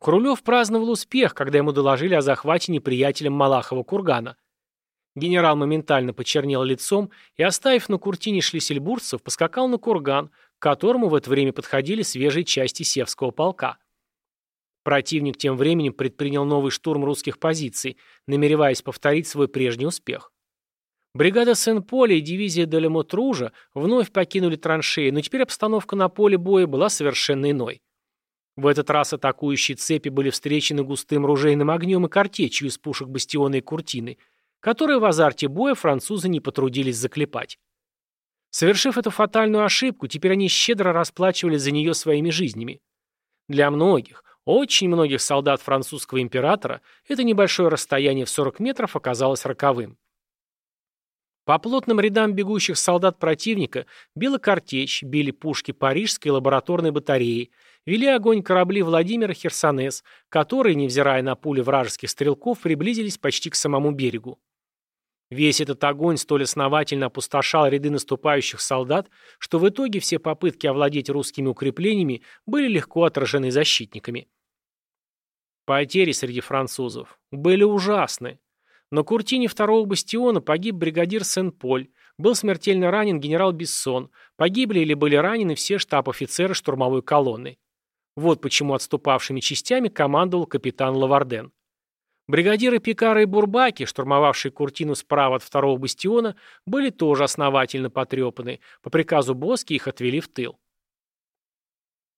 Хрулев праздновал успех, когда ему доложили о захвате неприятелем Малахова кургана. Генерал моментально почернел лицом и, оставив на куртине шлиссельбургцев, поскакал на курган, к которому в это время подходили свежие части Севского полка. Противник тем временем предпринял новый штурм русских позиций, намереваясь повторить свой прежний успех. Бригада Сен-Поля и дивизия Делемотружа вновь покинули траншеи, но теперь обстановка на поле боя была совершенно иной. В этот раз атакующие цепи были встречены густым ружейным огнем и картечью из пушек бастиона и куртины, которые в азарте боя французы не потрудились заклепать. Совершив эту фатальную ошибку, теперь они щедро расплачивались за нее своими жизнями. Для многих, очень многих солдат французского императора это небольшое расстояние в 40 метров оказалось роковым. По плотным рядам бегущих солдат противника била картечь, били пушки Парижской лабораторной батареи, вели огонь корабли Владимира Херсонес, которые, невзирая на пули вражеских стрелков, приблизились почти к самому берегу. Весь этот огонь столь основательно опустошал ряды наступающих солдат, что в итоге все попытки овладеть русскими укреплениями были легко отражены защитниками. Потери среди французов были ужасны. На Куртине второго бастиона погиб бригадир Сен-Поль, был смертельно ранен генерал Бессон, погибли или были ранены все штаб-офицеры штурмовой колонны. Вот почему отступавшими частями командовал капитан Лаварден. Бригадиры Пикара и Бурбаки, штурмовавшие Куртину справа от второго бастиона, были тоже основательно потрепаны. По приказу Боски их отвели в тыл.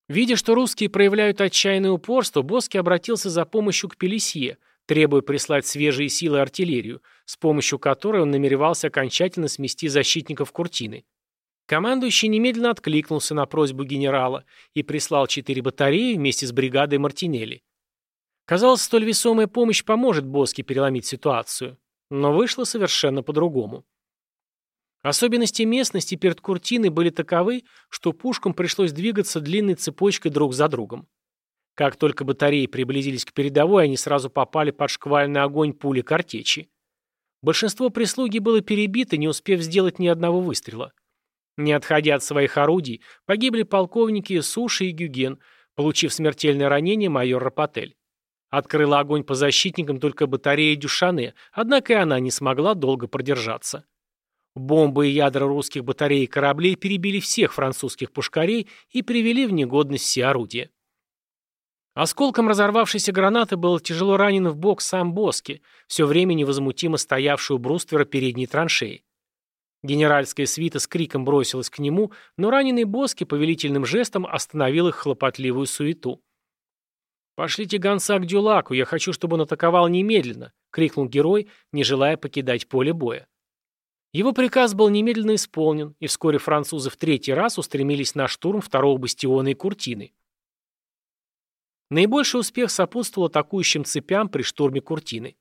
Видя, что русские проявляют отчаянное упорство, Боски обратился за помощью к Пелесье, требуя прислать свежие силы артиллерию, с помощью которой он намеревался окончательно смести защитников Куртины. Командующий немедленно откликнулся на просьбу генерала и прислал четыре батареи вместе с бригадой Мартинелли. Казалось, столь весомая помощь поможет Боске переломить ситуацию, но вышло совершенно по-другому. Особенности местности перед Куртиной были таковы, что пушкам пришлось двигаться длинной цепочкой друг за другом. Как только батареи приблизились к передовой, они сразу попали под шквальный огонь пули картечи. Большинство прислуги было перебито, не успев сделать ни одного выстрела. Не отходя от своих орудий, погибли полковники Суши и Гюген, получив смертельное ранение майор Рапотель. Открыла огонь по защитникам только батарея Дюшане, однако и она не смогла долго продержаться. Бомбы и ядра русских батарей и кораблей перебили всех французских пушкарей и привели в негодность все орудия. Осколком разорвавшейся гранаты был тяжело ранен в бок сам Боски, все время невозмутимо стоявший у бруствера передней траншеи. Генеральская свита с криком бросилась к нему, но раненый Боски повелительным жестом остановил их хлопотливую суету. «Пошлите гонца к Дюлаку, я хочу, чтобы он атаковал немедленно», — крикнул герой, не желая покидать поле боя. Его приказ был немедленно исполнен, и вскоре французы в третий раз устремились на штурм второго бастиона и Куртины. Наибольший успех сопутствовал атакующим цепям при штурме Куртины.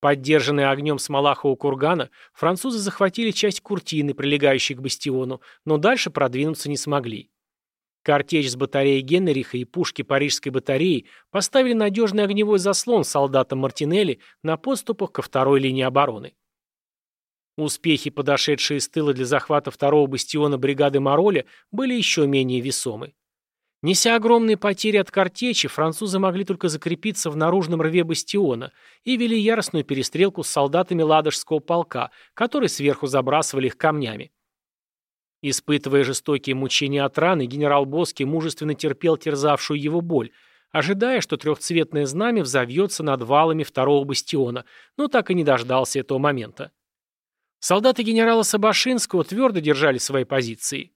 Поддержанные огнем с Малахова кургана, французы захватили часть Куртины, прилегающей к бастиону, но дальше продвинуться не смогли. Картечь с батареи Генриха и пушки парижской батареи поставили надежный огневой заслон солдатам Мартинелли на подступах ко второй линии обороны. Успехи, подошедшие с тыла для захвата второго бастиона бригады Мароля, были еще менее весомы. Неся огромные потери от картечи, французы могли только закрепиться в наружном рве бастиона и вели яростную перестрелку с солдатами Ладожского полка, которые сверху забрасывали их камнями. Испытывая жестокие мучения от раны, генерал Боски мужественно терпел терзавшую его боль, ожидая, что трехцветное знамя взовьется над валами второго бастиона, но так и не дождался этого момента. Солдаты генерала Сабашинского твердо держали свои позиции.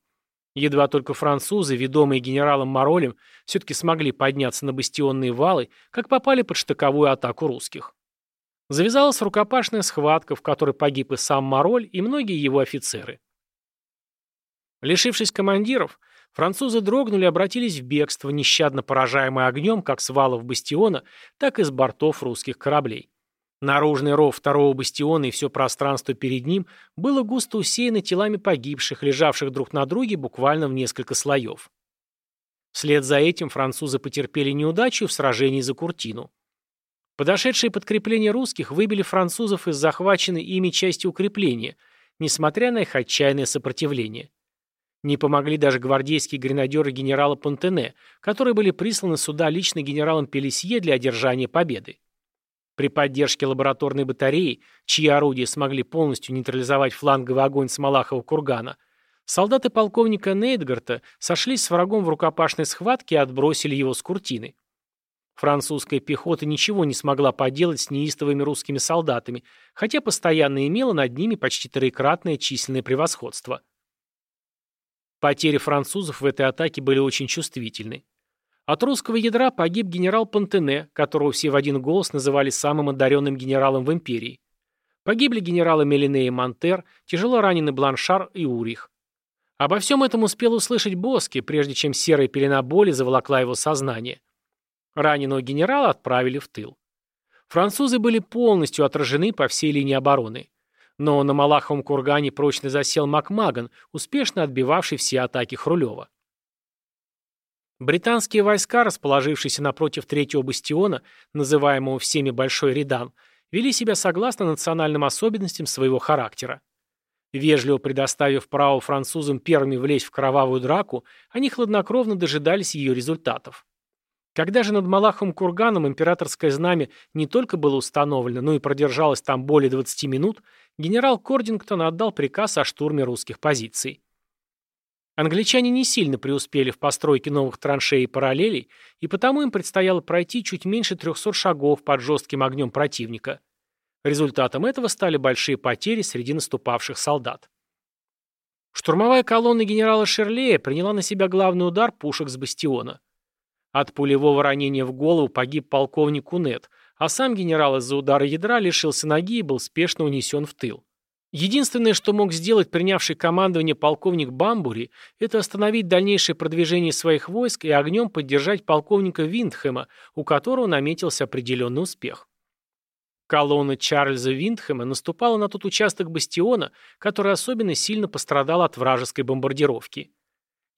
Едва только французы, ведомые генералом Маролем, все-таки смогли подняться на бастионные валы, как попали под штыковую атаку русских. Завязалась рукопашная схватка, в которой погиб и сам Мароль, и многие его офицеры. Лишившись командиров, французы дрогнули и обратились в бегство, нещадно поражаемое огнем как с валов бастиона, так и с бортов русских кораблей. Наружный ров второго бастиона и все пространство перед ним было густо усеяно телами погибших, лежавших друг на друге буквально в несколько слоев. Вслед за этим французы потерпели неудачу в сражении за Куртину. Подошедшие подкрепления русских выбили французов из захваченной ими части укрепления, несмотря на их отчаянное сопротивление. Не помогли даже гвардейские гренадеры генерала Понтене, которые были присланы сюда лично генералом Пелесье для одержания победы. При поддержке лабораторной батареи, чьи орудия смогли полностью нейтрализовать фланговый огонь с Малахова кургана, солдаты полковника Нейтгарта сошлись с врагом в рукопашной схватке и отбросили его с куртины. Французская пехота ничего не смогла поделать с неистовыми русскими солдатами, хотя постоянно имела над ними почти троекратное численное превосходство. Потери французов в этой атаке были очень чувствительны. От русского ядра погиб генерал Пантене, которого все в один голос называли самым одаренным генералом в империи. Погибли генералы Мелине и Монтер, тяжело ранены Бланшар и Урих. Обо всем этом успел услышать Боски, прежде чем серая пелена боли заволокла его сознание. Раненого генерала отправили в тыл. Французы были полностью отражены по всей линии обороны. Но на Малаховом кургане прочно засел Макмаган, успешно отбивавший все атаки Хрулева. Британские войска, расположившиеся напротив третьего бастиона, называемого всеми Большой Редан, вели себя согласно национальным особенностям своего характера. Вежливо предоставив право французам первыми влезть в кровавую драку, они хладнокровно дожидались ее результатов. Когда же над Малаховым курганом императорское знамя не только было установлено, но и продержалось там более 20 минут, генерал Кордингтон отдал приказ о штурме русских позиций. Англичане не сильно преуспели в постройке новых траншей и параллелей, и потому им предстояло пройти чуть меньше 300 шагов под жестким огнем противника. Результатом этого стали большие потери среди наступавших солдат. Штурмовая колонна генерала Шерлея приняла на себя главный удар пушек с бастиона. От пулевого ранения в голову погиб полковник Унет, а сам генерал из-за удара ядра лишился ноги и был спешно унесен в тыл. Единственное, что мог сделать принявший командование полковник Бамбури, это остановить дальнейшее продвижение своих войск и огнем поддержать полковника Виндхэма, у которого наметился определенный успех. Колонна Чарльза Виндхэма наступала на тот участок бастиона, который особенно сильно пострадал от вражеской бомбардировки.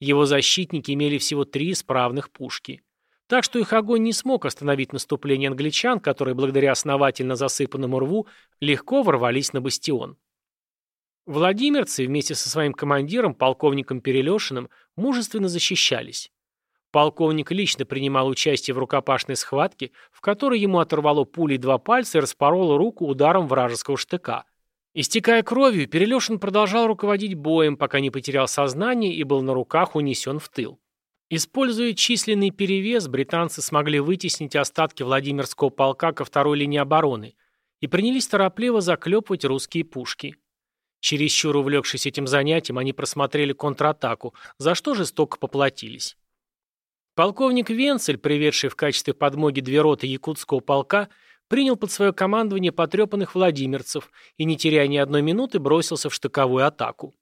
Его защитники имели всего три исправных пушки. Так что их огонь не смог остановить наступление англичан, которые благодаря основательно засыпанному рву легко ворвались на бастион. Владимирцы вместе со своим командиром, полковником Перелешиным, мужественно защищались. Полковник лично принимал участие в рукопашной схватке, в которой ему оторвало пулей два пальца и распороло руку ударом вражеского штыка. Истекая кровью, Перелешин продолжал руководить боем, пока не потерял сознание и был на руках унесен в тыл. Используя численный перевес, британцы смогли вытеснить остатки Владимирского полка ко второй линии обороны и принялись торопливо заклепывать русские пушки. Чересчур увлекшись этим занятием, они просмотрели контратаку, за что жестоко поплатились. Полковник Венцель, приведший в качестве подмоги две роты якутского полка, принял под свое командование потрепанных владимирцев и, не теряя ни одной минуты, бросился в штыковую атаку.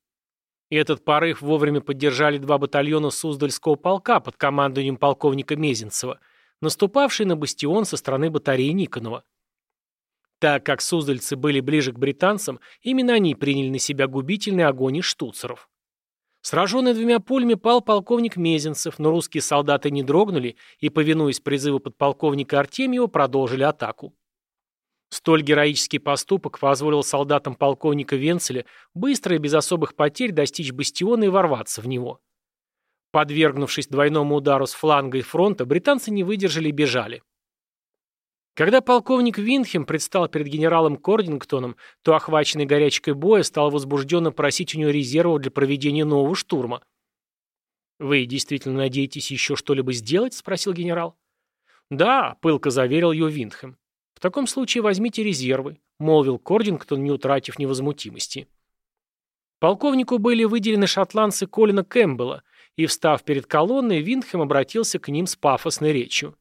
И этот порыв вовремя поддержали два батальона Суздальского полка под командованием полковника Мезенцева, наступавшие на бастион со стороны батареи Никонова. Так как суздальцы были ближе к британцам, именно они приняли на себя губительный огонь из штуцеров. Сраженный двумя пулями пал полковник Мезенцев, но русские солдаты не дрогнули и, повинуясь призыву подполковника Артемьева, продолжили атаку. Столь героический поступок позволил солдатам полковника Венцеля быстро и без особых потерь достичь бастиона и ворваться в него. Подвергнувшись двойному удару с фланга и фронта, британцы не выдержали и бежали. Когда полковник Винхем предстал перед генералом Кордингтоном, то охваченный горячкой боя стал возбужденно просить у него резервов для проведения нового штурма. «Вы действительно надеетесь еще что-либо сделать?» – спросил генерал. «Да», – пылко заверил ее Винхем. «В таком случае возьмите резервы», – молвил Кордингтон, не утратив невозмутимости. Полковнику были выделены шотландцы Колина Кэмпбелла, и, встав перед колонной, Винхем обратился к ним с пафосной речью.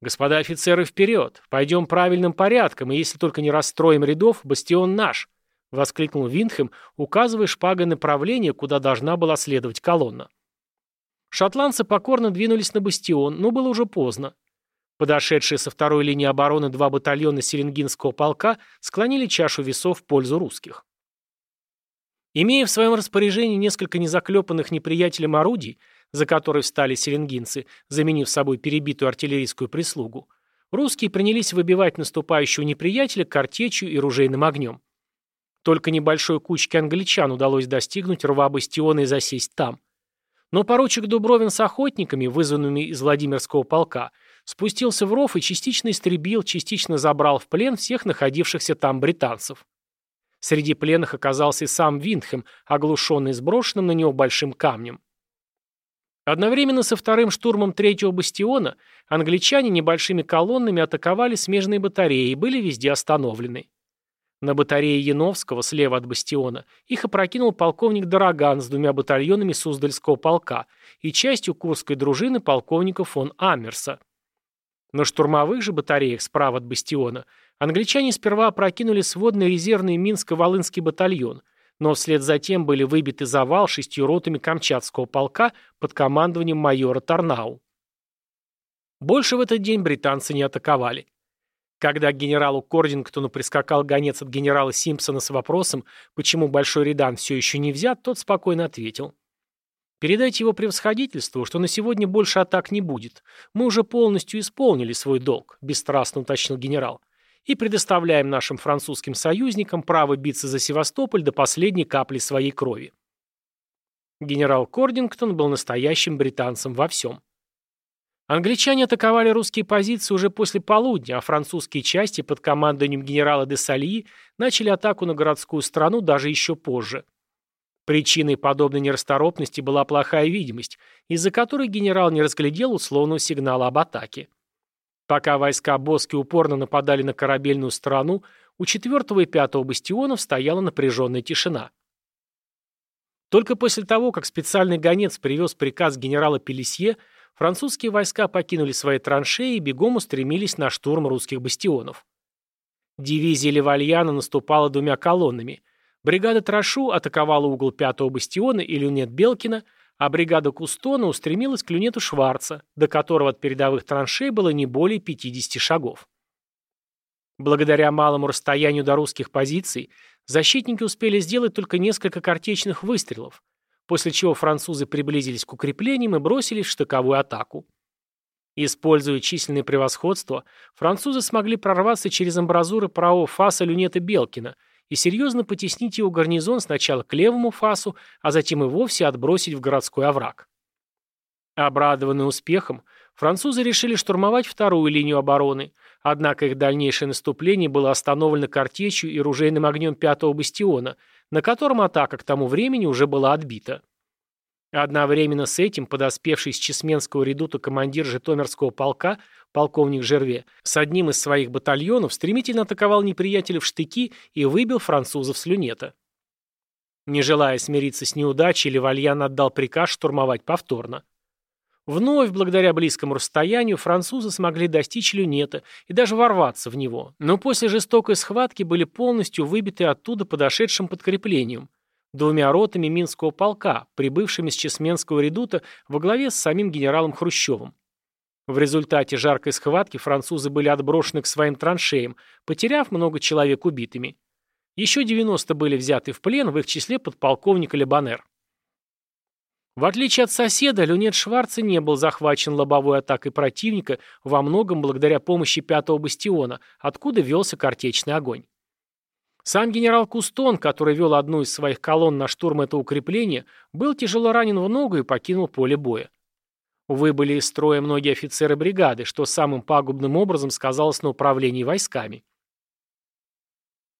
«Господа офицеры, вперед! Пойдем правильным порядком, и если только не расстроим рядов, бастион наш!» — воскликнул Виндхэм, указывая шпагой направление, куда должна была следовать колонна. Шотландцы покорно двинулись на бастион, но было уже поздно. Подошедшие со второй линии обороны два батальона Селенгинского полка склонили чашу весов в пользу русских. Имея в своем распоряжении несколько незаклепанных неприятелем орудий, за которой встали селенгинцы, заменив собой перебитую артиллерийскую прислугу, русские принялись выбивать наступающего неприятеля картечью и ружейным огнем. Только небольшой кучке англичан удалось достигнуть рва бастиона и засесть там – Но поручик Дубровин с охотниками, вызванными из Владимирского полка, спустился в ров и частично истребил, частично забрал в плен всех находившихся там британцев. Среди пленных оказался и сам Виндхэм, оглушенный сброшенным на него большим камнем. Одновременно со вторым штурмом третьего бастиона англичане небольшими колоннами атаковали смежные батареи и были везде остановлены. На батарее Яновского, слева от бастиона, их опрокинул полковник Дороган с двумя батальонами Суздальского полка и частью Курской дружины полковника фон Амерса. На штурмовых же батареях справа от бастиона англичане сперва опрокинули сводный резервный Минско-Волынский батальон – но вслед за тем были выбиты завал шестью ротами Камчатского полка под командованием майора Тарнау. Больше в этот день британцы не атаковали. Когда к генералу Кордингтону прискакал гонец от генерала Симпсона с вопросом, почему Большой Редан все еще не взят, тот спокойно ответил. «Передайте его превосходительству, что на сегодня больше атак не будет. Мы уже полностью исполнили свой долг», – бесстрастно уточнил генерал и предоставляем нашим французским союзникам право биться за Севастополь до последней капли своей крови. Генерал Кордингтон был настоящим британцем во всем. Англичане атаковали русские позиции уже после полудня, а французские части под командованием генерала де Сальи начали атаку на городскую страну даже еще позже. Причиной подобной нерасторопности была плохая видимость, из-за которой генерал не разглядел условного сигнала об атаке. Пока войска Боски упорно нападали на корабельную сторону, у 4 и 5 бастионов стояла напряженная тишина. Только после того, как специальный гонец привез приказ генерала Пелесье, французские войска покинули свои траншеи и бегом устремились на штурм русских бастионов. Дивизия Левальяна наступала двумя колоннами. Бригада Трашу атаковала угол 5 бастиона и люнет Белкина, а бригада Кустона устремилась к люнету Шварца, до которого от передовых траншей было не более 50 шагов. Благодаря малому расстоянию до русских позиций, защитники успели сделать только несколько картечных выстрелов, после чего французы приблизились к укреплениям и бросились в штыковую атаку. Используя численное превосходство, французы смогли прорваться через амбразуры правого фаса люнета Белкина – и серьезно потеснить его гарнизон сначала к левому фасу, а затем и вовсе отбросить в городской овраг. Обрадованные успехом, французы решили штурмовать вторую линию обороны, однако их дальнейшее наступление было остановлено картечью и ружейным огнем пятого бастиона, на котором атака к тому времени уже была отбита. Одновременно с этим подоспевший с Чесменского редута командир Житомирского полка полковник Жерве, с одним из своих батальонов стремительно атаковал неприятеля в штыки и выбил французов с люнета. Не желая смириться с неудачей, Левальян отдал приказ штурмовать повторно. Вновь, благодаря близкому расстоянию, французы смогли достичь люнета и даже ворваться в него, но после жестокой схватки были полностью выбиты оттуда подошедшим подкреплением, двумя ротами Минского полка, прибывшими с Чесменского редута во главе с самим генералом Хрущевым. В результате жаркой схватки французы были отброшены к своим траншеям, потеряв много человек убитыми. Еще 90 были взяты в плен, в их числе подполковник Лебанер. В отличие от соседа, Люнет Шварца не был захвачен лобовой атакой противника во многом благодаря помощи пятого бастиона, откуда велся картечный огонь. Сам генерал Кустон, который вел одну из своих колонн на штурм этого укрепления, был тяжело ранен в ногу и покинул поле боя. Выбыли из строя многие офицеры бригады, что самым пагубным образом сказалось на управлении войсками.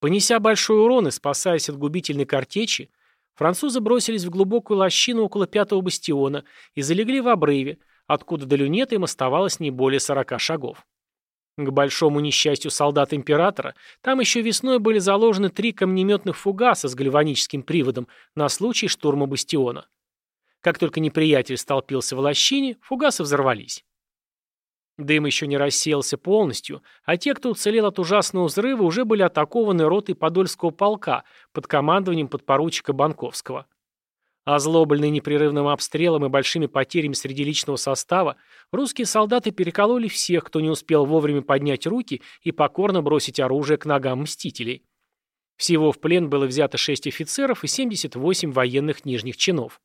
Понеся большой урон и спасаясь от губительной картечи, французы бросились в глубокую лощину около пятого бастиона и залегли в обрыве, откуда до люнета им оставалось не более сорока шагов. К большому несчастью солдат императора, там еще весной были заложены три камнеметных фугаса с гальваническим приводом на случай штурма бастиона. Как только неприятель столпился в лощине, фугасы взорвались. Дым еще не рассеялся полностью, а те, кто уцелел от ужасного взрыва, уже были атакованы ротой Подольского полка под командованием подпоручика Банковского. Озлобленные непрерывным обстрелом и большими потерями среди личного состава, русские солдаты перекололи всех, кто не успел вовремя поднять руки и покорно бросить оружие к ногам мстителей. Всего в плен было взято 6 офицеров и 78 военных нижних чинов.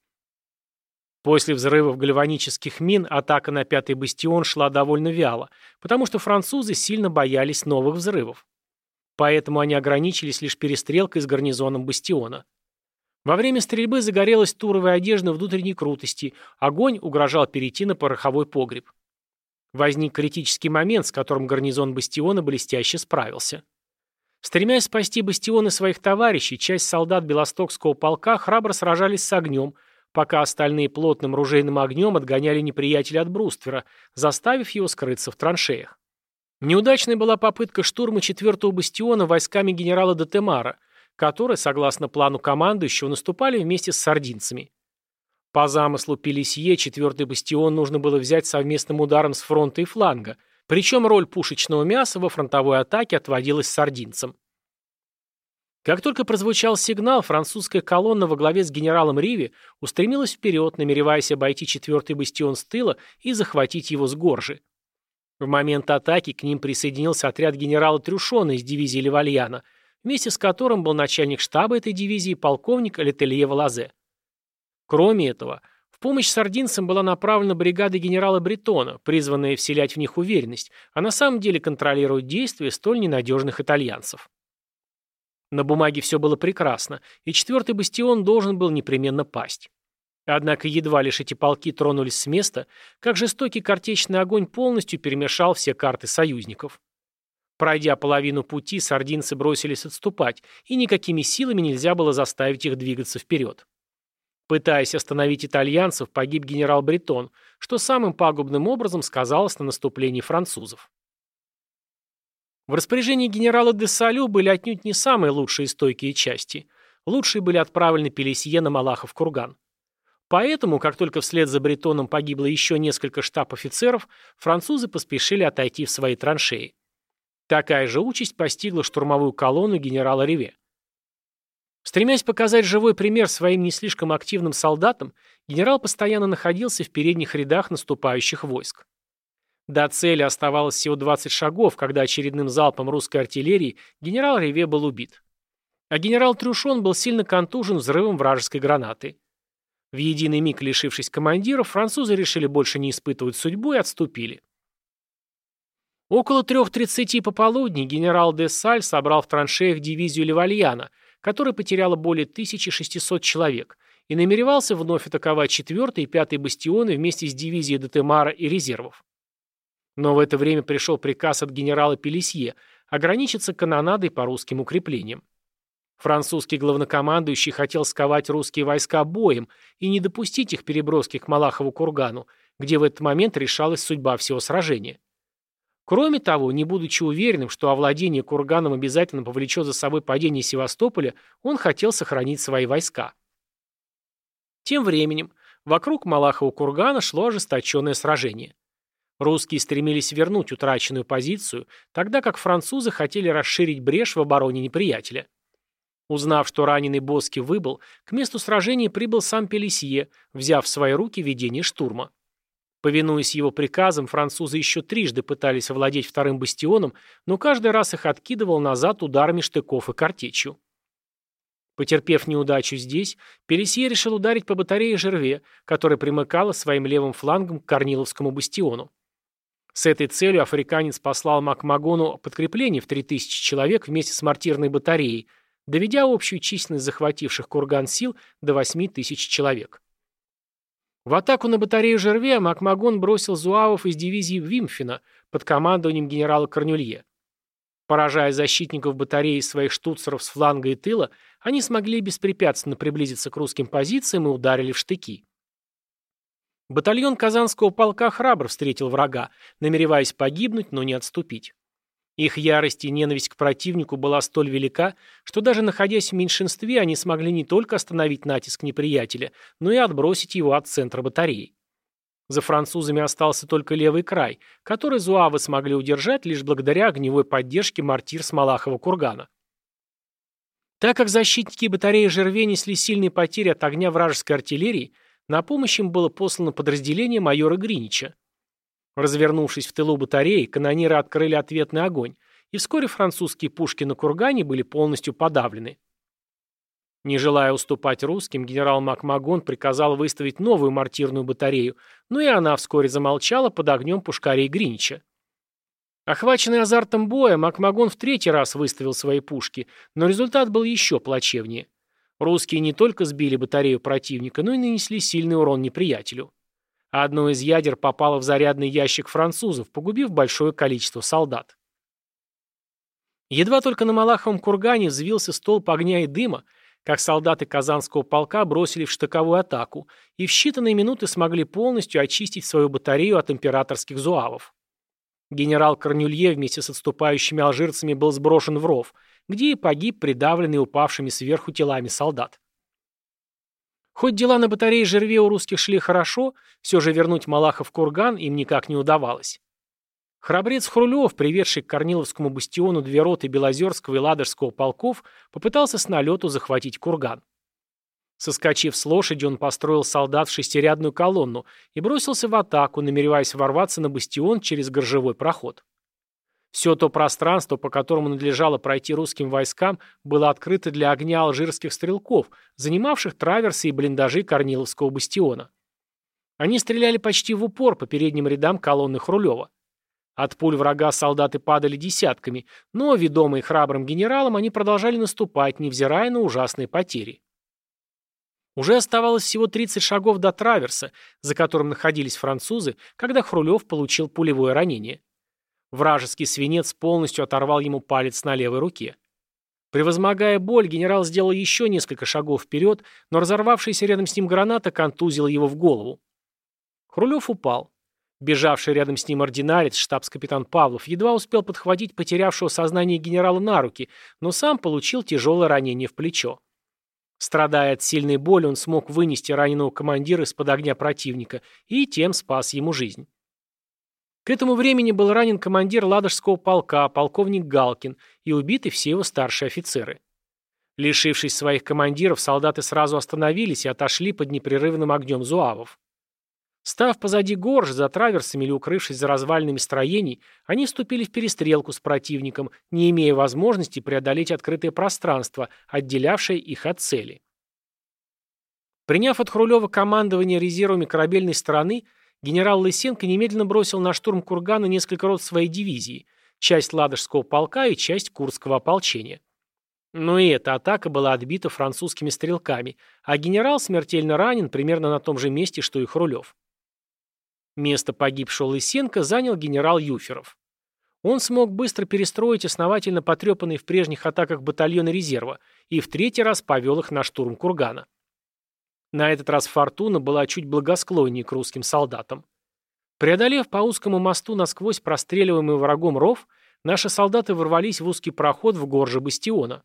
После взрывов гальванических мин атака на пятый бастион шла довольно вяло, потому что французы сильно боялись новых взрывов. Поэтому они ограничились лишь перестрелкой с гарнизоном бастиона. Во время стрельбы загорелась туровая одежда внутренней крутости, огонь угрожал перейти на пороховой погреб. Возник критический момент, с которым гарнизон бастиона блестяще справился. Стремясь спасти бастионы своих товарищей, часть солдат Белостокского полка храбро сражались с огнем, пока остальные плотным ружейным огнем отгоняли неприятеля от бруствера, заставив его скрыться в траншеях. Неудачной была попытка штурма 4-го бастиона войсками генерала Детемара, которые, согласно плану командующего, наступали вместе с сардинцами. По замыслу Пелесье 4-й бастион нужно было взять совместным ударом с фронта и фланга – причем роль пушечного мяса во фронтовой атаке отводилась сардинцам. Как только прозвучал сигнал, французская колонна во главе с генералом Риви устремилась вперед, намереваясь обойти четвертый бастион с тыла и захватить его с горжи. В момент атаки к ним присоединился отряд генерала Трюшона из дивизии Левальяна, вместе с которым был начальник штаба этой дивизии полковник Летелье Валазе. Кроме этого, в помощь сардинцам была направлена бригада генерала Бретона, призванная вселять в них уверенность, а на самом деле контролировать действия столь ненадежных итальянцев. На бумаге все было прекрасно, и четвертый бастион должен был непременно пасть. Однако едва лишь эти полки тронулись с места, как жестокий картечный огонь полностью перемешал все карты союзников. Пройдя половину пути, сардинцы бросились отступать, и никакими силами нельзя было заставить их двигаться вперед. Пытаясь остановить итальянцев, погиб генерал Бретон, что самым пагубным образом сказалось на наступлении французов. В распоряжении генерала де Салю были отнюдь не самые лучшие стойкие части. Лучшие были отправлены Пелесье на Малахов курган. Поэтому, как только вслед за Бретоном погибло еще несколько штаб-офицеров, французы поспешили отойти в свои траншеи. Такая же участь постигла штурмовую колонну генерала Реве. Стремясь показать живой пример своим не слишком активным солдатам, генерал постоянно находился в передних рядах наступающих войск. До цели оставалось всего 20 шагов, когда очередным залпом русской артиллерии генерал Реве был убит. А генерал Трюшон был сильно контужен взрывом вражеской гранаты. В единый миг лишившись командира, французы решили больше не испытывать судьбу и отступили. Около 3.30 пополудни генерал де Саль собрал в траншеях дивизию Левальяна – которая потеряла более 1600 человек, и намеревался вновь атаковать 4 и 5 бастионы вместе с дивизией Детемара и резервов. Но в это время пришел приказ от генерала Пелесье ограничиться канонадой по русским укреплениям. Французский главнокомандующий хотел сковать русские войска боем и не допустить их переброски к Малахову кургану, где в этот момент решалась судьба всего сражения. Кроме того, не будучи уверенным, что овладение Курганом обязательно повлечет за собой падение Севастополя, он хотел сохранить свои войска. Тем временем, вокруг Малахова кургана шло ожесточенное сражение. Русские стремились вернуть утраченную позицию, тогда как французы хотели расширить брешь в обороне неприятеля. Узнав, что раненый Боски выбыл, к месту сражения прибыл сам Пелесье, взяв в свои руки ведение штурма. Повинуясь его приказам, французы еще трижды пытались овладеть вторым бастионом, но каждый раз их откидывал назад ударами штыков и картечью. Потерпев неудачу здесь, Пелесье решил ударить по батарее Жерве, которая примыкала своим левым флангом к Корниловскому бастиону. С этой целью африканец послал Макмагону подкрепление в 3000 человек вместе с мортирной батареей, доведя общую численность захвативших курган сил до 8000 человек. В атаку на батарею Жерве Макмагон бросил зуавов из дивизии Вимфина под командованием генерала Корнюлье. Поражая защитников батареи своих штуцеров с фланга и тыла, они смогли беспрепятственно приблизиться к русским позициям и ударили в штыки. Батальон Казанского полка храбро встретил врага, намереваясь погибнуть, но не отступить. Их ярость и ненависть к противнику была столь велика, что даже находясь в меньшинстве, они смогли не только остановить натиск неприятеля, но и отбросить его от центра батареи. За французами остался только левый край, который зуавы смогли удержать лишь благодаря огневой поддержке мортир с Малахова кургана. Так как защитники батареи Жерве несли сильные потери от огня вражеской артиллерии, на помощь им было послано подразделение майора Гринича. Развернувшись в тылу батареи, канониры открыли ответный огонь, и вскоре французские пушки на кургане были полностью подавлены. Не желая уступать русским, генерал Макмагон приказал выставить новую мортирную батарею, но и она вскоре замолчала под огнем пушкарей Гринча. Охваченный азартом боя, Макмагон в третий раз выставил свои пушки, но результат был еще плачевнее. Русские не только сбили батарею противника, но и нанесли сильный урон неприятелю. Одно из ядер попало в зарядный ящик французов, погубив большое количество солдат. Едва только на Малаховом кургане взвился столб огня и дыма, как солдаты Казанского полка бросили в штыковую атаку и в считанные минуты смогли полностью очистить свою батарею от императорских зуавов. Генерал Корнюлье вместе с отступающими алжирцами был сброшен в ров, где и погиб, придавленный упавшими сверху телами солдат. Хоть дела на батарее Жерве у русских шли хорошо, все же вернуть Малахов курган им никак не удавалось. Храбрец Хрулев, приведший к Корниловскому бастиону две роты Белозерского и Ладожского полков, попытался с налету захватить курган. Соскочив с лошади, он построил солдат в шестирядную колонну и бросился в атаку, намереваясь ворваться на бастион через горжевой проход. Все то пространство, по которому надлежало пройти русским войскам, было открыто для огня алжирских стрелков, занимавших траверсы и блиндажи Корниловского бастиона. Они стреляли почти в упор по передним рядам колонны Хрулева. От пуль врага солдаты падали десятками, но, ведомые храбрым генералом, они продолжали наступать, невзирая на ужасные потери. Уже оставалось всего 30 шагов до траверса, за которым находились французы, когда Хрулев получил пулевое ранение. Вражеский свинец полностью оторвал ему палец на левой руке. Превозмогая боль, генерал сделал еще несколько шагов вперед, но разорвавшаяся рядом с ним граната контузила его в голову. Хрулев упал. Бежавший рядом с ним ординарец, штабс-капитан Павлов, едва успел подхватить потерявшего сознание генерала на руки, но сам получил тяжелое ранение в плечо. Страдая от сильной боли, он смог вынести раненого командира из-под огня противника и тем спас ему жизнь. К этому времени был ранен командир Ладожского полка, полковник Галкин, и убиты все его старшие офицеры. Лишившись своих командиров, солдаты сразу остановились и отошли под непрерывным огнем зуавов. Став позади горж, за траверсами или укрывшись за развалинами строений, они вступили в перестрелку с противником, не имея возможности преодолеть открытое пространство, отделявшее их от цели. Приняв от Хрулева командование резервами корабельной стороны, генерал Лысенко немедленно бросил на штурм Кургана несколько рот своей дивизии, часть Ладожского полка и часть Курского ополчения. Но и эта атака была отбита французскими стрелками, а генерал смертельно ранен примерно на том же месте, что и Хрулев. Место погибшего Лысенко занял генерал Юферов. Он смог быстро перестроить основательно потрепанный в прежних атаках батальоны резерва и в третий раз повел их на штурм Кургана. На этот раз Фортуна была чуть благосклоннее к русским солдатам. Преодолев по узкому мосту насквозь простреливаемый врагом ров, наши солдаты ворвались в узкий проход в горже бастиона.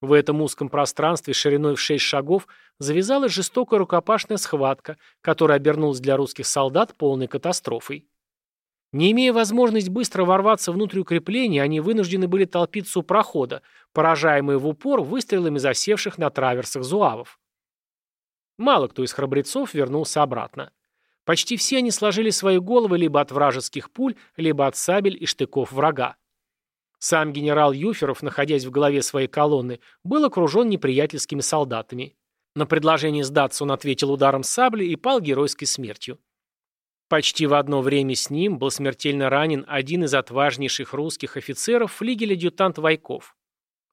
В этом узком пространстве шириной в шесть шагов завязалась жестокая рукопашная схватка, которая обернулась для русских солдат полной катастрофой. Не имея возможности быстро ворваться внутрь укрепления, они вынуждены были толпиться у прохода, поражаемые в упор выстрелами засевших на траверсах зуавов. Мало кто из храбрецов вернулся обратно. Почти все они сложили свои головы либо от вражеских пуль, либо от сабель и штыков врага. Сам генерал Юферов, находясь в голове своей колонны, был окружен неприятельскими солдатами. На предложение сдаться он ответил ударом сабли и пал геройской смертью. Почти в одно время с ним был смертельно ранен один из отважнейших русских офицеров флигель-адъютант Вайков.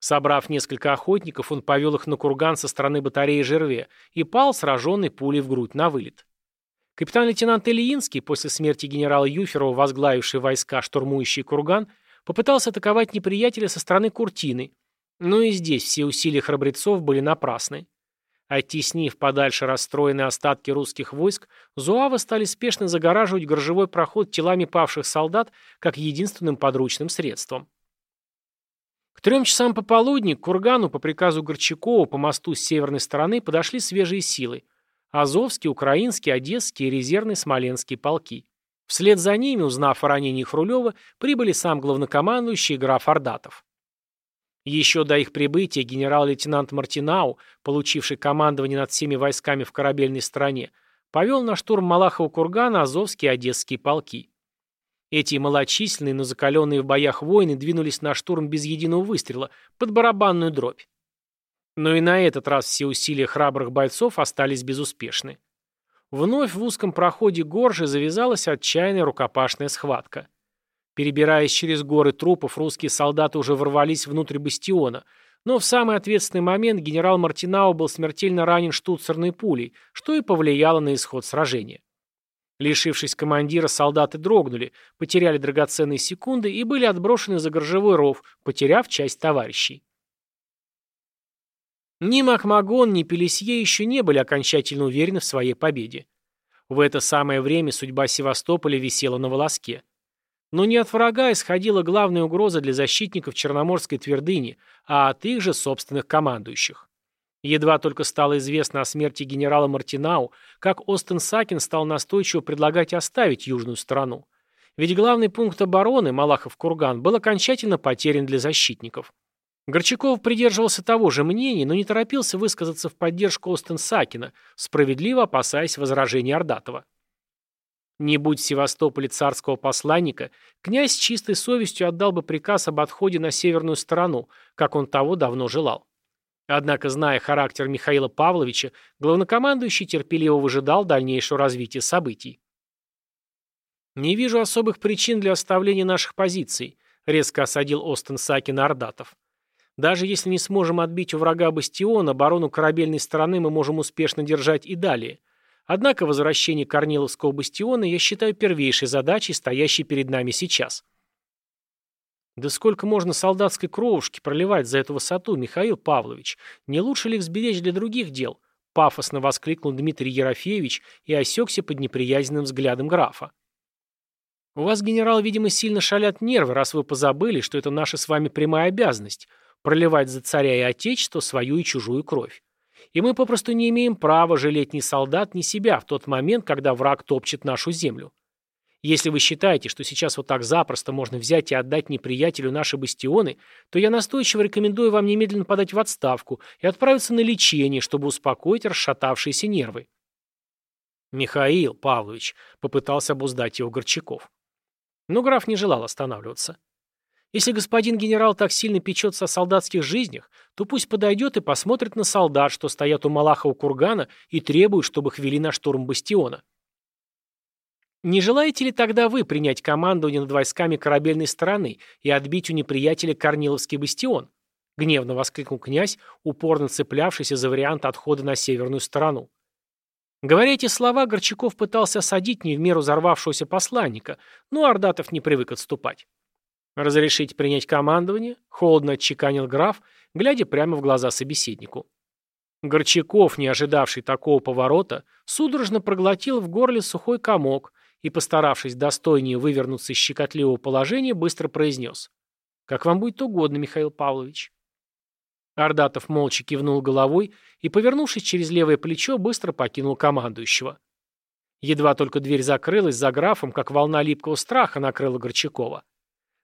Собрав несколько охотников, он повел их на курган со стороны батареи Жерве и пал, сраженный пулей в грудь на вылет. Капитан-лейтенант Ильинский, после смерти генерала Юферова, возглавивший войска, штурмующие курган, попытался атаковать неприятеля со стороны Куртины, но и здесь все усилия храбрецов были напрасны. Оттеснив подальше расстроенные остатки русских войск, зуавы стали спешно загораживать горжевой проход телами павших солдат как единственным подручным средством. К трем часам пополудни к Кургану по приказу Горчакова по мосту с северной стороны подошли свежие силы – Азовские, Украинские, Одесские и резервные Смоленские полки. Вслед за ними, узнав о ранении Хрулева, прибыли сам главнокомандующий граф Ордатов. Еще до их прибытия генерал-лейтенант Мартинау, получивший командование над всеми войсками в корабельной стране, повел на штурм Малахова кургана Азовские и Одесские полки. Эти малочисленные, но закаленные в боях воины двинулись на штурм без единого выстрела, под барабанную дробь. Но и на этот раз все усилия храбрых бойцов остались безуспешны. Вновь в узком проходе горжи завязалась отчаянная рукопашная схватка. Перебираясь через горы трупов, русские солдаты уже ворвались внутрь бастиона, Но в самый ответственный момент генерал Мартинау был смертельно ранен штуцерной пулей, что и повлияло на исход сражения. Лишившись командира, солдаты дрогнули, потеряли драгоценные секунды и были отброшены за горжевой ров, потеряв часть товарищей. Ни Макмагон, ни Пелесье еще не были окончательно уверены в своей победе. В это самое время судьба Севастополя висела на волоске. Но не от врага исходила главная угроза для защитников Черноморской твердыни, а от их же собственных командующих. Едва только стало известно о смерти генерала Мартинау, как Остен Сакин стал настойчиво предлагать оставить южную сторону. Ведь главный пункт обороны, Малахов-Курган, был окончательно потерян для защитников. Горчаков придерживался того же мнения, но не торопился высказаться в поддержку Остен Сакина, справедливо опасаясь возражений Ордатова. Не будь в Севастополе царского посланника, князь с чистой совестью отдал бы приказ об отходе на северную сторону, как он того давно желал. Однако, зная характер Михаила Павловича, главнокомандующий терпеливо выжидал дальнейшего развития событий. «Не вижу особых причин для оставления наших позиций», — резко осадил Остен Сакин Ордатов. «Даже если не сможем отбить у врага бастион, оборону корабельной стороны мы можем успешно держать и далее. Однако возвращение Корниловского бастиона я считаю первейшей задачей, стоящей перед нами сейчас. Да сколько можно солдатской кровушки проливать за эту высоту, Михаил Павлович? Не лучше ли их сберечь для других дел? Пафосно воскликнул Дмитрий Ерофеевич и осекся под неприязненным взглядом графа. У вас, генерал, видимо, сильно шалят нервы, раз вы позабыли, что это наша с вами прямая обязанность – проливать за царя и отечество свою и чужую кровь. И мы попросту не имеем права жалеть ни солдат, ни себя в тот момент, когда враг топчет нашу землю. Если вы считаете, что сейчас вот так запросто можно взять и отдать неприятелю наши бастионы, то я настойчиво рекомендую вам немедленно подать в отставку и отправиться на лечение, чтобы успокоить расшатавшиеся нервы. Михаил Павлович попытался обуздать его Горчаков. Но граф не желал останавливаться. Если господин генерал так сильно печется о солдатских жизнях, то пусть подойдет и посмотрит на солдат, что стоят у Малахова кургана и требуют, чтобы их вели на штурм бастиона. Не желаете ли тогда вы принять командование над войсками корабельной стороны и отбить у неприятеля Корниловский бастион? Гневно воскликнул князь, упорно цеплявшийся за вариант отхода на северную сторону. Говоря эти слова, Горчаков пытался осадить не в меру взорвавшегося посланника, но Ордатов не привык отступать. «Разрешить принять командование?» — холодно отчеканил граф, глядя прямо в глаза собеседнику. Горчаков, не ожидавший такого поворота, судорожно проглотил в горле сухой комок и, постаравшись достойнее вывернуться из щекотливого положения, быстро произнес. «Как вам будет угодно, Михаил Павлович». Ордатов молча кивнул головой и, повернувшись через левое плечо, быстро покинул командующего. Едва только дверь закрылась за графом, как волна липкого страха накрыла Горчакова.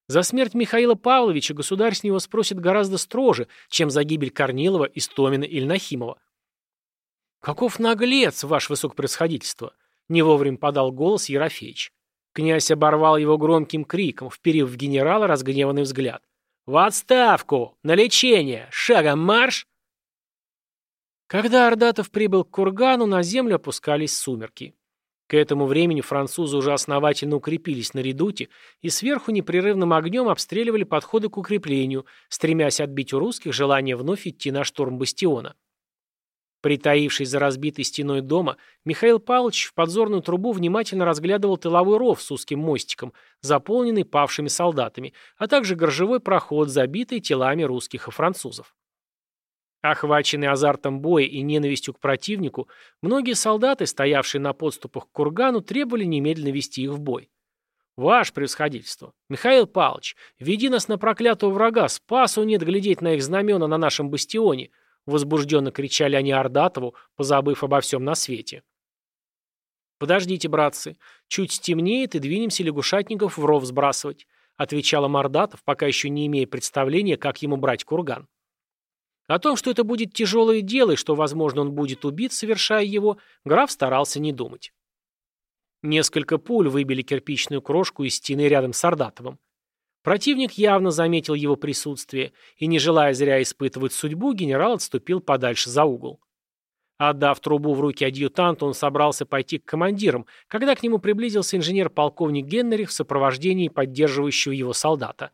За смерть Михаила Павловича государь с него спросит гораздо строже, чем за гибель Корнилова, Истомина или Нахимова. «Каков наглец, ваше высокопроисходительство!» — не вовремя подал голос Ерофеич. Князь оборвал его громким криком, вперив в генерала разгневанный взгляд. «В отставку! На лечение! Шагом марш!» Когда Ордатов прибыл к кургану, на землю опускались сумерки. К этому времени французы уже основательно укрепились на редуте и сверху непрерывным огнем обстреливали подходы к укреплению, стремясь отбить у русских желание вновь идти на штурм бастиона. Притаившись за разбитой стеной дома, Михаил Павлович в подзорную трубу внимательно разглядывал тыловой ров с узким мостиком, заполненный павшими солдатами, а также горжевой проход, забитый телами русских и французов. Охваченные азартом боя и ненавистью к противнику, многие солдаты, стоявшие на подступах к кургану, требовали немедленно вести их в бой. «Ваше превосходительство! Михаил Павлович, веди нас на проклятого врага, спасу нет глядеть на их знамена на нашем бастионе!» Возбужденно кричали они Ордатову, позабыв обо всем на свете. «Подождите, братцы, чуть стемнеет и двинемся лягушатников в ров сбрасывать», отвечала Мордатов, пока еще не имея представления, как ему брать курган. О том, что это будет тяжелое дело и что, возможно, он будет убит, совершая его, граф старался не думать. Несколько пуль выбили кирпичную крошку из стены рядом с Ордатовым. Противник явно заметил его присутствие, и, не желая зря испытывать судьбу, генерал отступил подальше за угол. Отдав трубу в руки адъютанту, он собрался пойти к командирам, когда к нему приблизился инженер-полковник Геннерих в сопровождении поддерживающего его солдата.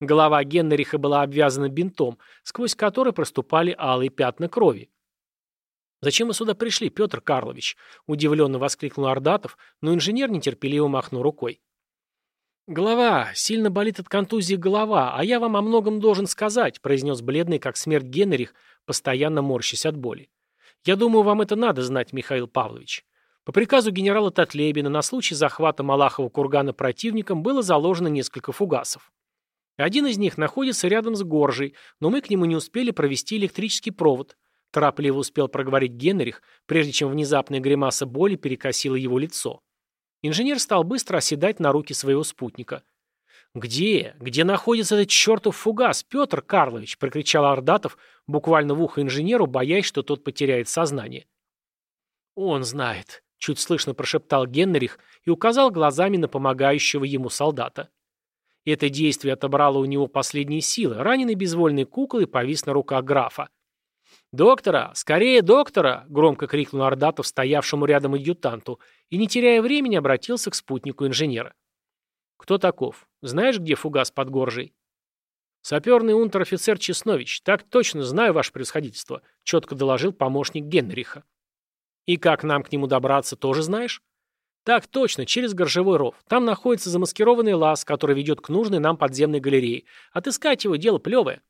Голова Генриха была обвязана бинтом, сквозь который проступали алые пятна крови. «Зачем мы сюда пришли, Петр Карлович?» – удивленно воскликнул Ордатов, но инженер нетерпеливо махнул рукой. «Голова. Сильно болит от контузии голова, а я вам о многом должен сказать», – произнес бледный, как смерть Генрих, постоянно морщась от боли. «Я думаю, вам это надо знать, Михаил Павлович. По приказу генерала Татлебина на случай захвата Малахова кургана противником было заложено несколько фугасов. Один из них находится рядом с горжей, но мы к нему не успели провести электрический провод. Торопливо успел проговорить Генрих, прежде чем внезапная гримаса боли перекосила его лицо. Инженер стал быстро оседать на руки своего спутника. «Где? Где находится этот чертов фугас, Петр Карлович?» – прокричал Ордатов, буквально в ухо инженеру, боясь, что тот потеряет сознание. «Он знает», – чуть слышно прошептал Генрих и указал глазами на помогающего ему солдата. Это действие отобрало у него последние силы. Раненый безвольной куклой повис на руках графа. «Доктора! Скорее доктора!» — громко крикнул Ордатов стоявшему рядом адъютанту и, не теряя времени, обратился к спутнику инженера. «Кто таков? Знаешь, где фугас под горжей?» «Саперный унтер-офицер Чеснович. Так точно знаю, ваше превосходительство», — четко доложил помощник Генриха. «И как нам к нему добраться, тоже знаешь?» Так точно, через горжевой ров. Там находится замаскированный лаз, который ведет к нужной нам подземной галерее. Отыскать его дело плевое.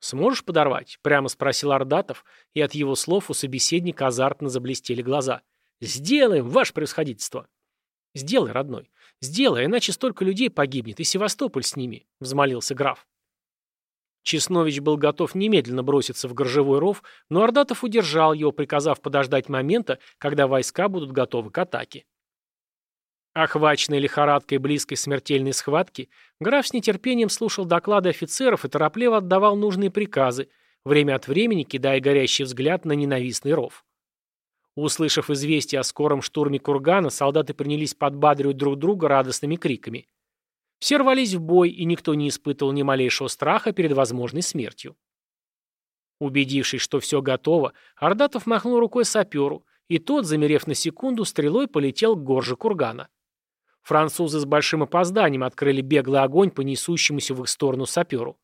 «Сможешь подорвать?» — прямо спросил Ордатов, и от его слов у собеседника азартно заблестели глаза. «Сделаем, ваше превосходительство!» «Сделай, родной, сделай, иначе столько людей погибнет, и Севастополь с ними», — взмолился граф. Чеснович был готов немедленно броситься в горжевой ров, но Ордатов удержал его, приказав подождать момента, когда войска будут готовы к атаке. Охваченный лихорадкой близкой смертельной схватки, граф с нетерпением слушал доклады офицеров и торопливо отдавал нужные приказы, время от времени кидая горящий взгляд на ненавистный ров. Услышав известие о скором штурме кургана, солдаты принялись подбадривать друг друга радостными криками. Все рвались в бой, и никто не испытывал ни малейшего страха перед возможной смертью. Убедившись, что все готово, Ордатов махнул рукой саперу, и тот, замерев на секунду, стрелой полетел к горже кургана. Французы с большим опозданием открыли беглый огонь по несущемуся в их сторону саперу.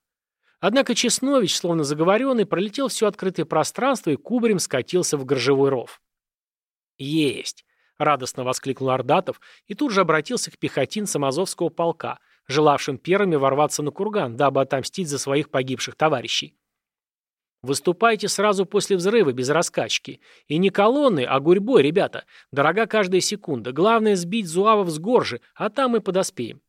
Однако Чеснович, словно заговоренный, пролетел все открытое пространство и кубарем скатился в горжевой ров. «Есть!» — радостно воскликнул Ордатов и тут же обратился к пехотинцам Азовского полка, желавшим первыми ворваться на курган, дабы отомстить за своих погибших товарищей. Выступайте сразу после взрыва, без раскачки. И не колонны, а гурьбой, ребята. Дорога каждая секунда. Главное сбить зуавов с горжи, а там мы подоспеем.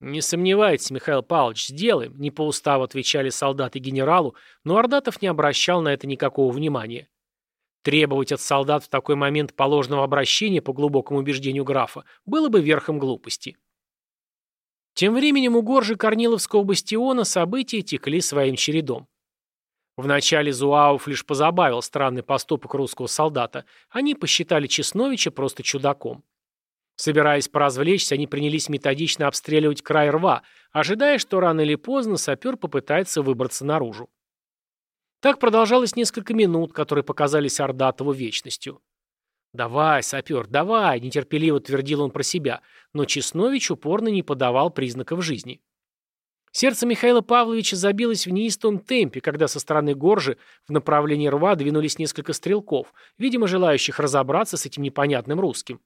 «Не сомневайтесь, Михаил Павлович, сделаем», — не по уставу отвечали солдаты генералу, но Ордатов не обращал на это никакого внимания. Требовать от солдат в такой момент положенного обращения, по глубокому убеждению графа, было бы верхом глупости. Тем временем у горжи Корниловского бастиона события текли своим чередом. Вначале Зуавов лишь позабавил странный поступок русского солдата. Они посчитали Чесновича просто чудаком. Собираясь поразвлечься, они принялись методично обстреливать край рва, ожидая, что рано или поздно сапер попытается выбраться наружу. Так продолжалось несколько минут, которые показались Ордатову вечностью. «Давай, сапер, давай!» – нетерпеливо твердил он про себя, но Чеснович упорно не подавал признаков жизни. Сердце Михаила Павловича забилось в неистовом темпе, когда со стороны Горжи в направлении рва двинулись несколько стрелков, видимо, желающих разобраться с этим непонятным русским.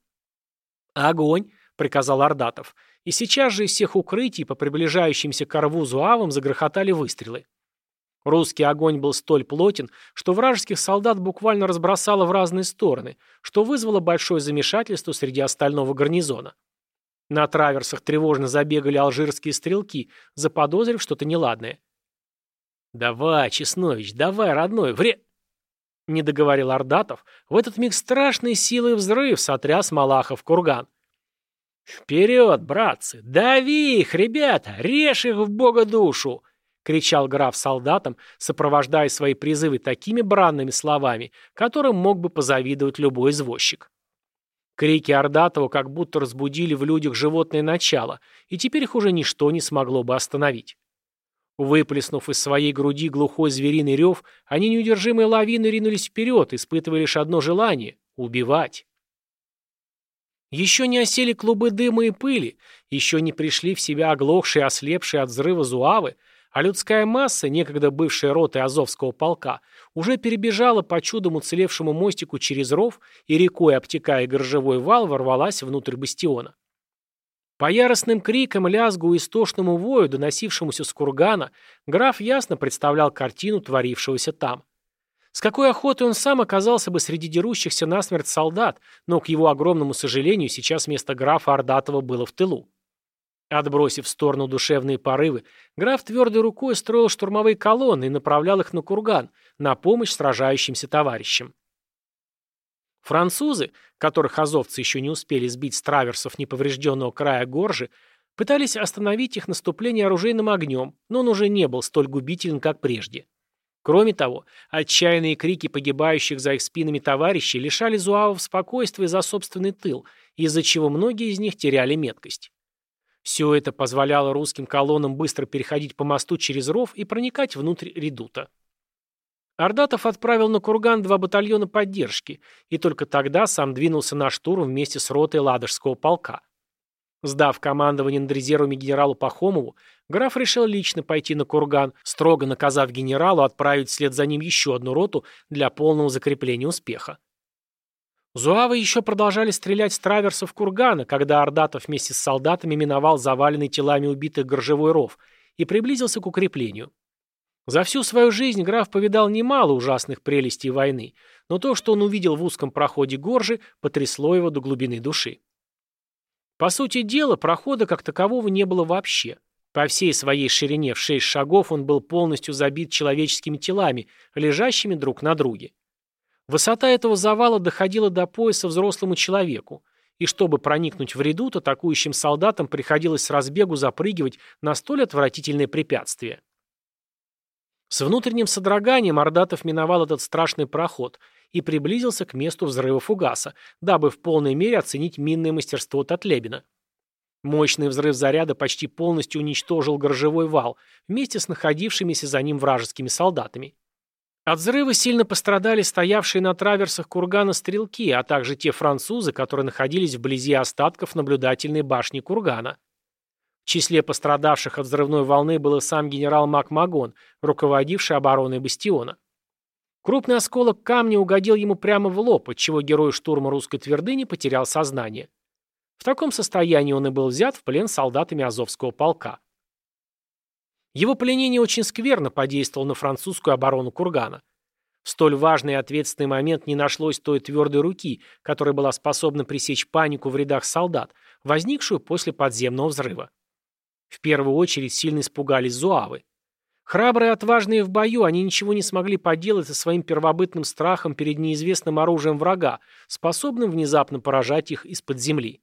«Огонь!» — приказал Ордатов. И сейчас же из всех укрытий по приближающимся к рву зуавам загрохотали выстрелы. Русский огонь был столь плотен, что вражеских солдат буквально разбросало в разные стороны, что вызвало большое замешательство среди остального гарнизона. На траверсах тревожно забегали алжирские стрелки, заподозрив что-то неладное. «Давай, Чеснович, давай, родной, вре...» Не договорил Ордатов. В этот миг страшной силой взрыв сотряс Малахов курган. «Вперед, братцы! Дави их, ребята! Режь их в бога душу!» — кричал граф солдатам, сопровождая свои призывы такими бранными словами, которым мог бы позавидовать любой извозчик. Крики Ордатова как будто разбудили в людях животное начало, и теперь их уже ничто не смогло бы остановить. Выплеснув из своей груди глухой звериный рев, они неудержимой лавиной ринулись вперед, испытывая лишь одно желание — убивать. Еще не осели клубы дыма и пыли, еще не пришли в себя оглохшие ослепшие от взрыва зуавы, а людская масса, некогда бывшая ротой Азовского полка, уже перебежала по чудом уцелевшему мостику через ров и рекой, обтекая горжевой вал, ворвалась внутрь бастиона. По яростным крикам, лязгу и истошному вою, доносившемуся с кургана, граф ясно представлял картину творившегося там. С какой охотой он сам оказался бы среди дерущихся насмерть солдат, но, к его огромному сожалению, сейчас место графа Ордатова было в тылу. Отбросив в сторону душевные порывы, граф твердой рукой строил штурмовые колонны и направлял их на курган, на помощь сражающимся товарищам. Французы, которых азовцы еще не успели сбить с траверсов неповрежденного края горжи, пытались остановить их наступление оружейным огнем, но он уже не был столь губителен, как прежде. Кроме того, отчаянные крики погибающих за их спинами товарищей лишали зуавов спокойствия за собственный тыл, из-за чего многие из них теряли меткость. Все это позволяло русским колоннам быстро переходить по мосту через ров и проникать внутрь редута. Ордатов отправил на курган два батальона поддержки, и только тогда сам двинулся на штурм вместе с ротой Ладожского полка. Сдав командование над резервами генералу Пахомову, граф решил лично пойти на курган, строго наказав генералу отправить вслед за ним еще одну роту для полного закрепления успеха. Зуавы еще продолжали стрелять с траверсов кургана, когда Ордатов вместе с солдатами миновал заваленный телами убитых горжевой ров и приблизился к укреплению. За всю свою жизнь граф повидал немало ужасных прелестей войны, но то, что он увидел в узком проходе горжи, потрясло его до глубины души. По сути дела, прохода как такового не было вообще. По всей своей ширине в шесть шагов он был полностью забит человеческими телами, лежащими друг на друге. Высота этого завала доходила до пояса взрослому человеку, и чтобы проникнуть в редут, атакующим солдатам приходилось с разбегу запрыгивать на столь отвратительное препятствие. С внутренним содроганием Ордатов миновал этот страшный проход и приблизился к месту взрыва фугаса, дабы в полной мере оценить минное мастерство Татлебина. Мощный взрыв заряда почти полностью уничтожил горжевой вал вместе с находившимися за ним вражескими солдатами. От взрыва сильно пострадали стоявшие на траверсах кургана стрелки, а также те французы, которые находились вблизи остатков наблюдательной башни кургана. В числе пострадавших от взрывной волны был и сам генерал Макмагон, руководивший обороной бастиона. Крупный осколок камня угодил ему прямо в лоб, отчего герой штурма русской твердыни потерял сознание. В таком состоянии он и был взят в плен солдатами Азовского полка. Его пленение очень скверно подействовало на французскую оборону Кургана. В столь важный и ответственный момент не нашлось той твердой руки, которая была способна пресечь панику в рядах солдат, возникшую после подземного взрыва. В первую очередь сильно испугались зуавы. Храбрые и отважные в бою, они ничего не смогли поделать со своим первобытным страхом перед неизвестным оружием врага, способным внезапно поражать их из-под земли.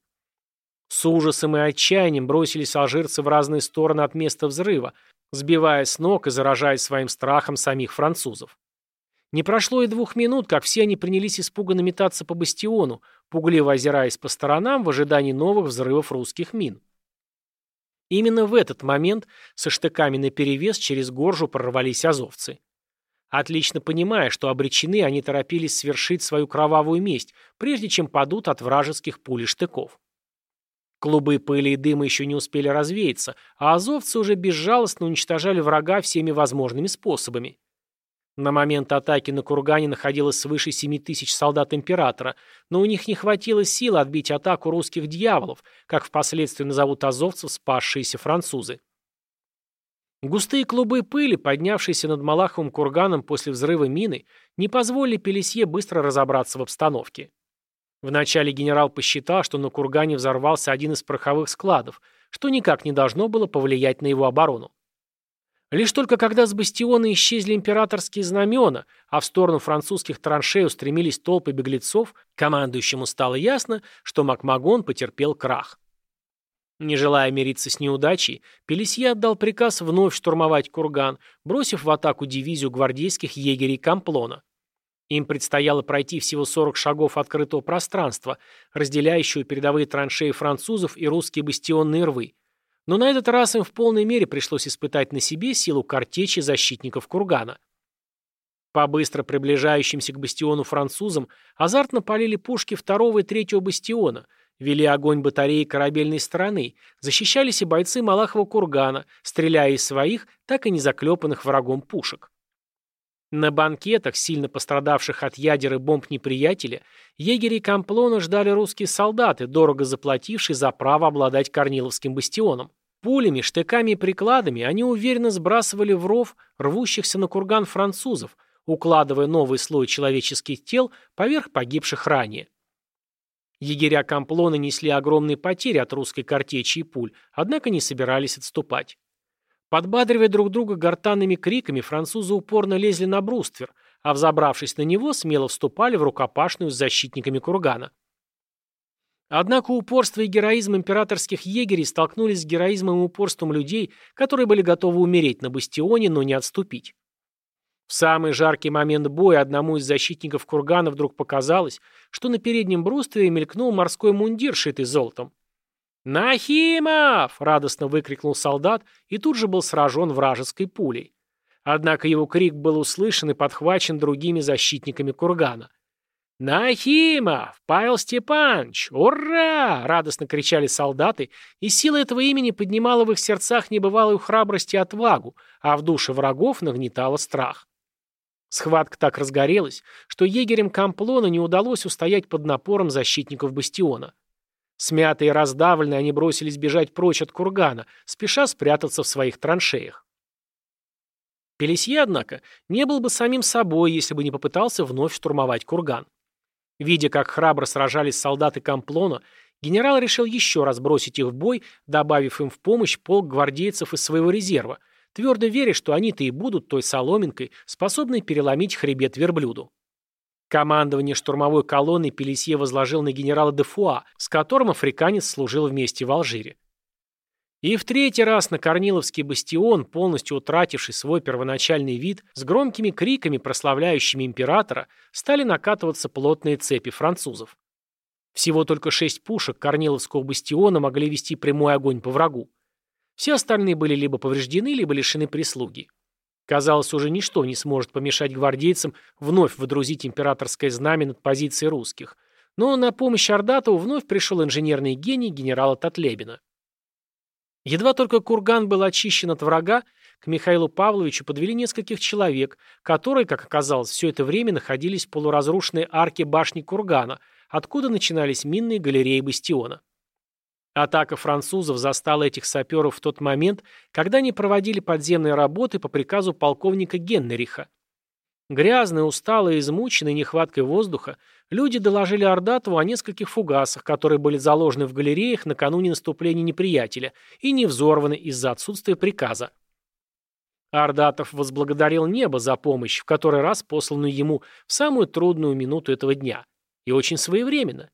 С ужасом и отчаянием бросились алжирцы в разные стороны от места взрыва, сбивая с ног и заражая своим страхом самих французов. Не прошло и двух минут, как все они принялись испуганно метаться по бастиону, пугливо озираясь по сторонам в ожидании новых взрывов русских мин. Именно в этот момент со штыками наперевес через горжу прорвались азовцы. Отлично понимая, что обречены, они торопились свершить свою кровавую месть, прежде чем падут от вражеских пуль и штыков. Клубы пыли и дыма еще не успели развеяться, а азовцы уже безжалостно уничтожали врага всеми возможными способами. На момент атаки на Кургане находилось свыше 7 тысяч солдат императора, но у них не хватило сил отбить атаку русских дьяволов, как впоследствии назовут азовцев спасшиеся французы. Густые клубы пыли, поднявшиеся над Малаховым курганом после взрыва мины, не позволили Пелесье быстро разобраться в обстановке. Вначале генерал посчитал, что на кургане взорвался один из пороховых складов, что никак не должно было повлиять на его оборону. Лишь только когда с бастиона исчезли императорские знамена, а в сторону французских траншей устремились толпы беглецов, командующему стало ясно, что Макмагон потерпел крах. Не желая мириться с неудачей, Пелесье отдал приказ вновь штурмовать курган, бросив в атаку дивизию гвардейских егерей Камплона. Им предстояло пройти всего 40 шагов открытого пространства, разделяющего передовые траншеи французов и русские бастионные рвы, но на этот раз им в полной мере пришлось испытать на себе силу картечи защитников кургана. По быстро приближающимся к бастиону французам азартно полили пушки второго и третьего бастиона, Вели огонь батареи корабельной стороны, защищались и бойцы Малахова кургана, стреляя из своих, так и не заклепанных врагом пушек. На банкетах, сильно пострадавших от ядер и бомб неприятеля, егери Камплона ждали русские солдаты, дорого заплатившие за право обладать Корниловским бастионом. Пулями, штыками и прикладами они уверенно сбрасывали в ров рвущихся на курган французов, укладывая новый слой человеческих тел поверх погибших ранее. Егеря Камплона несли огромные потери от русской картечи и пуль, однако не собирались отступать. Подбадривая друг друга гортанными криками, французы упорно лезли на бруствер, а взобравшись на него, смело вступали в рукопашную с защитниками кургана. Однако упорство и героизм императорских егерей столкнулись с героизмом и упорством людей, которые были готовы умереть на бастионе, но не отступить. В самый жаркий момент боя одному из защитников кургана вдруг показалось, что на переднем бруствере мелькнул морской мундир, шитый золотом. «Нахимов!» — радостно выкрикнул солдат и тут же был сражен вражеской пулей. Однако его крик был услышан и подхвачен другими защитниками кургана. «Нахимов! Павел Степанович! Ура!» — радостно кричали солдаты, и сила этого имени поднимала в их сердцах небывалую храбрость и отвагу, а в душе врагов нагнетала страх. Схватка так разгорелась, что егерям Камплона не удалось устоять под напором защитников бастиона. Смятые и раздавленные они бросились бежать прочь от кургана, спеша спрятаться в своих траншеях. Пелесье, однако, не был бы самим собой, если бы не попытался вновь штурмовать курган. Видя, как храбро сражались солдаты Камплона, генерал решил еще раз бросить их в бой, добавив им в помощь полк гвардейцев из своего резерва – твердо веря, что они-то и будут той соломинкой, способной переломить хребет верблюду. Командование штурмовой колонны Пелесье возложил на генерала де Фуа, с которым африканец служил вместе в Алжире. И в третий раз на Корниловский бастион, полностью утративший свой первоначальный вид, с громкими криками, прославляющими императора, стали накатываться плотные цепи французов. Всего только шесть пушек Корниловского бастиона могли вести прямой огонь по врагу. Все остальные были либо повреждены, либо лишены прислуги. Казалось, уже ничто не сможет помешать гвардейцам вновь водрузить императорское знамя над позицией русских. Но на помощь Ордатову вновь пришел инженерный гений генерала Татлебина. Едва только курган был очищен от врага, к Михаилу Павловичу подвели нескольких человек, которые, как оказалось, все это время находились в полуразрушенной арке башни кургана, откуда начинались минные галереи бастиона. Атака французов застала этих саперов в тот момент, когда они проводили подземные работы по приказу полковника Геннериха. Грязные, усталые, измученные нехваткой воздуха, люди доложили Ордатову о нескольких фугасах, которые были заложены в галереях накануне наступления неприятеля и не взорваны из-за отсутствия приказа. Ордатов возблагодарил небо за помощь, в который раз посланную ему в самую трудную минуту этого дня. И очень своевременно.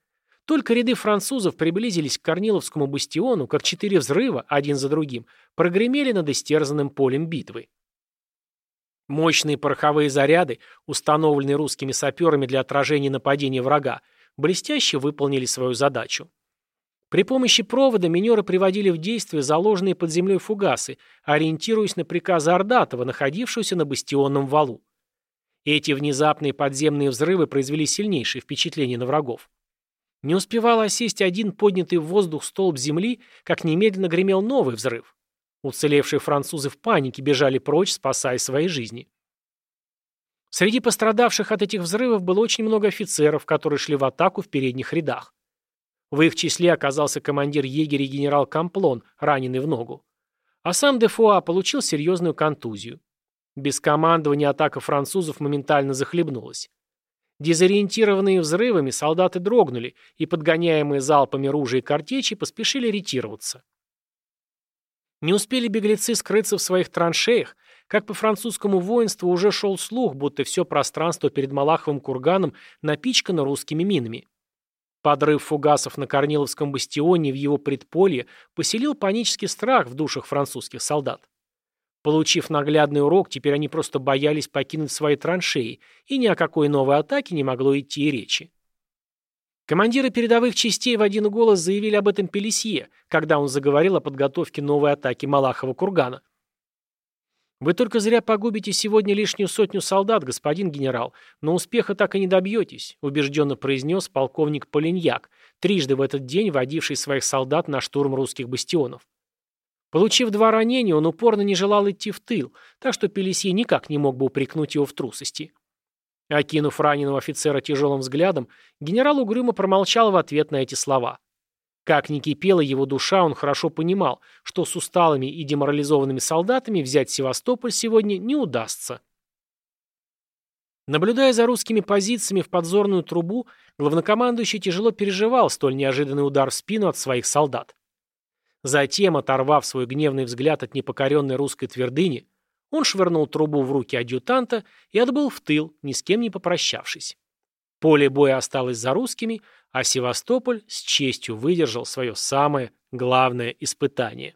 Только ряды французов приблизились к Корниловскому бастиону, как четыре взрыва, один за другим, прогремели над истерзанным полем битвы. Мощные пороховые заряды, установленные русскими саперами для отражения нападения врага, блестяще выполнили свою задачу. При помощи провода минеры приводили в действие заложенные под землей фугасы, ориентируясь на приказы Ордатова, находившегося на бастионном валу. Эти внезапные подземные взрывы произвели сильнейшее впечатление на врагов. Не успевал осесть один поднятый в воздух столб земли, как немедленно гремел новый взрыв. Уцелевшие французы в панике бежали прочь, спасая свои жизни. Среди пострадавших от этих взрывов было очень много офицеров, которые шли в атаку в передних рядах. В их числе оказался командир егеря генерал Камплон, раненый в ногу. А сам Дефуа получил серьезную контузию. Без командования атака французов моментально захлебнулась. Дезориентированные взрывами, солдаты дрогнули и, подгоняемые залпами ружей и картечи, поспешили ретироваться. Не успели беглецы скрыться в своих траншеях, как по французскому воинству уже шел слух, будто все пространство перед Малаховым курганом напичкано русскими минами. Подрыв фугасов на Корниловском бастионе в его предполье поселил панический страх в душах французских солдат. Получив наглядный урок, теперь они просто боялись покинуть свои траншеи, и ни о какой новой атаке не могло идти и речи. Командиры передовых частей в один голос заявили об этом Пелесье, когда он заговорил о подготовке новой атаки Малахова кургана. «Вы только зря погубите сегодня лишнюю сотню солдат, господин генерал, но успеха так и не добьетесь», убежденно произнес полковник Полиньяк, трижды в этот день водивший своих солдат на штурм русских бастионов. Получив два ранения, он упорно не желал идти в тыл, так что Пелесье никак не мог бы упрекнуть его в трусости. Окинув раненого офицера тяжелым взглядом, генерал угрюмо промолчал в ответ на эти слова. Как ни кипела его душа, он хорошо понимал, что с усталыми и деморализованными солдатами взять Севастополь сегодня не удастся. Наблюдая за русскими позициями в подзорную трубу, главнокомандующий тяжело переживал столь неожиданный удар в спину от своих солдат. Затем, оторвав свой гневный взгляд от непокоренной русской твердыни, он швырнул трубу в руки адъютанта и отбыл в тыл, ни с кем не попрощавшись. Поле боя осталось за русскими, а Севастополь с честью выдержал свое самое главное испытание.